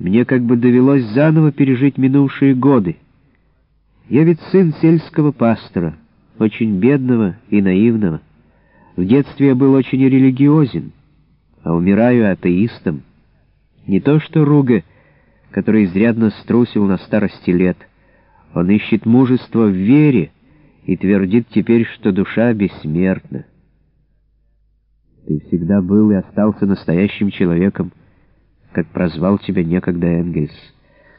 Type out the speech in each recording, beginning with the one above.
Мне как бы довелось заново пережить минувшие годы. Я ведь сын сельского пастора, очень бедного и наивного. В детстве я был очень религиозен, а умираю атеистом. Не то что Руге, который изрядно струсил на старости лет. Он ищет мужество в вере и твердит теперь, что душа бессмертна. Ты всегда был и остался настоящим человеком, как прозвал тебя некогда Энгельс.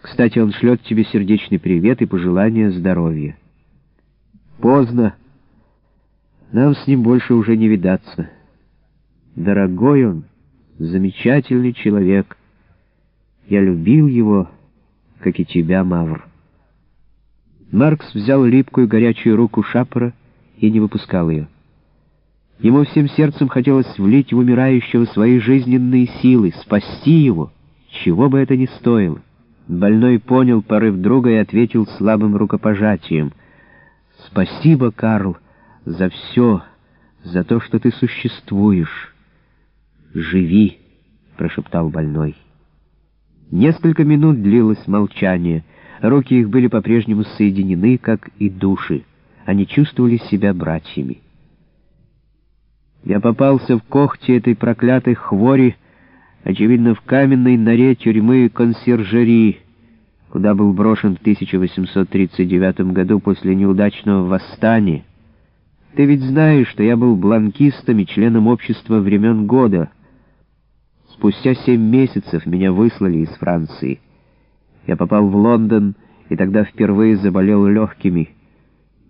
Кстати, он шлет тебе сердечный привет и пожелания здоровья. Поздно. Нам с ним больше уже не видаться. Дорогой он, замечательный человек. Я любил его, как и тебя, Мавр. Маркс взял липкую горячую руку Шапора и не выпускал ее. Ему всем сердцем хотелось влить в умирающего свои жизненные силы, спасти его, чего бы это ни стоило. Больной понял порыв друга и ответил слабым рукопожатием. «Спасибо, Карл, за все, за то, что ты существуешь. Живи!» — прошептал больной. Несколько минут длилось молчание. Руки их были по-прежнему соединены, как и души. Они чувствовали себя братьями. Я попался в когти этой проклятой хвори, очевидно, в каменной норе тюрьмы консьержери, куда был брошен в 1839 году после неудачного восстания. Ты ведь знаешь, что я был бланкистом и членом общества времен года. Спустя семь месяцев меня выслали из Франции. Я попал в Лондон и тогда впервые заболел легкими,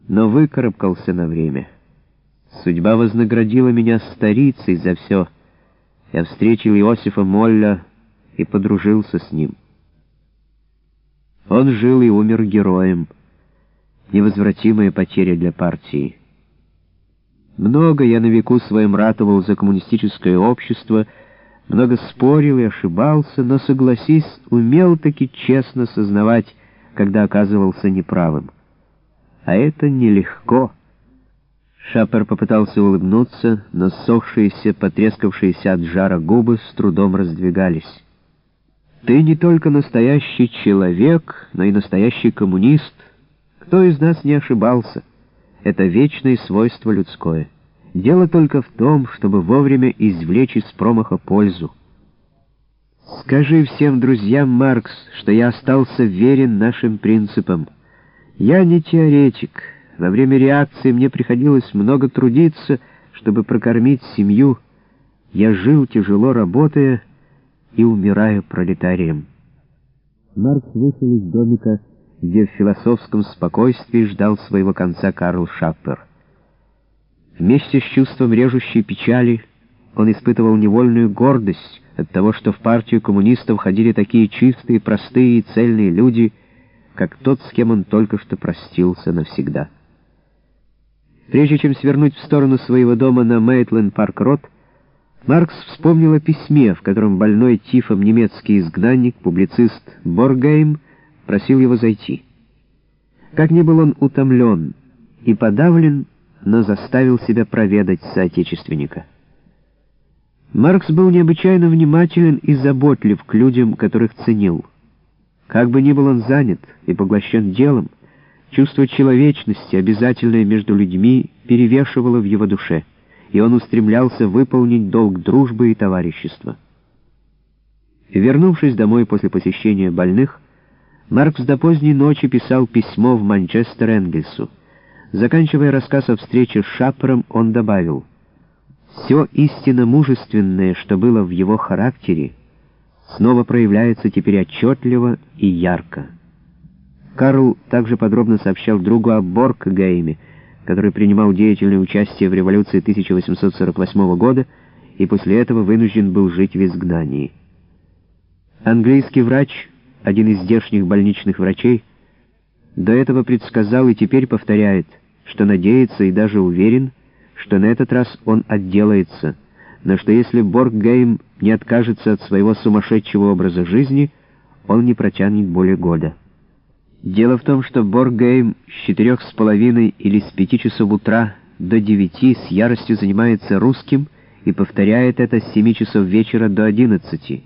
но выкарабкался на время». Судьба вознаградила меня старицей за все. Я встретил Иосифа Молля и подружился с ним. Он жил и умер героем. Невозвратимая потеря для партии. Много я на веку своем ратовал за коммунистическое общество, много спорил и ошибался, но, согласись, умел таки честно сознавать, когда оказывался неправым. А это нелегко. Шапер попытался улыбнуться, но сохшиеся, потрескавшиеся от жара губы с трудом раздвигались. «Ты не только настоящий человек, но и настоящий коммунист. Кто из нас не ошибался? Это вечное свойство людское. Дело только в том, чтобы вовремя извлечь из промаха пользу. Скажи всем друзьям, Маркс, что я остался верен нашим принципам. Я не теоретик». Во время реакции мне приходилось много трудиться, чтобы прокормить семью. Я жил, тяжело работая, и умираю пролетарием. Маркс вышел из домика, где в философском спокойствии ждал своего конца Карл Шаппер. Вместе с чувством режущей печали он испытывал невольную гордость от того, что в партию коммунистов ходили такие чистые, простые и цельные люди, как тот, с кем он только что простился навсегда. Прежде чем свернуть в сторону своего дома на Мейтленд-Парк-Род, Маркс вспомнил о письме, в котором больной тифом немецкий изгнанник, публицист Боргейм, просил его зайти. Как ни был он утомлен и подавлен, но заставил себя проведать соотечественника. Маркс был необычайно внимателен и заботлив к людям, которых ценил. Как бы ни был он занят и поглощен делом, Чувство человечности, обязательное между людьми, перевешивало в его душе, и он устремлялся выполнить долг дружбы и товарищества. Вернувшись домой после посещения больных, Маркс до поздней ночи писал письмо в Манчестер Энгельсу. Заканчивая рассказ о встрече с Шаппером, он добавил, «Все истинно мужественное, что было в его характере, снова проявляется теперь отчетливо и ярко». Карл также подробно сообщал другу о Боркгейме, который принимал деятельное участие в революции 1848 года и после этого вынужден был жить в изгнании. Английский врач, один из здешних больничных врачей, до этого предсказал и теперь повторяет, что надеется и даже уверен, что на этот раз он отделается, но что если Борггейм не откажется от своего сумасшедшего образа жизни, он не протянет более года. Дело в том, что Боргейм с четырех с половиной или с пяти часов утра до девяти с яростью занимается русским и повторяет это с семи часов вечера до одиннадцати.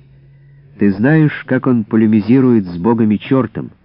Ты знаешь, как он полемизирует с Богом и чертом.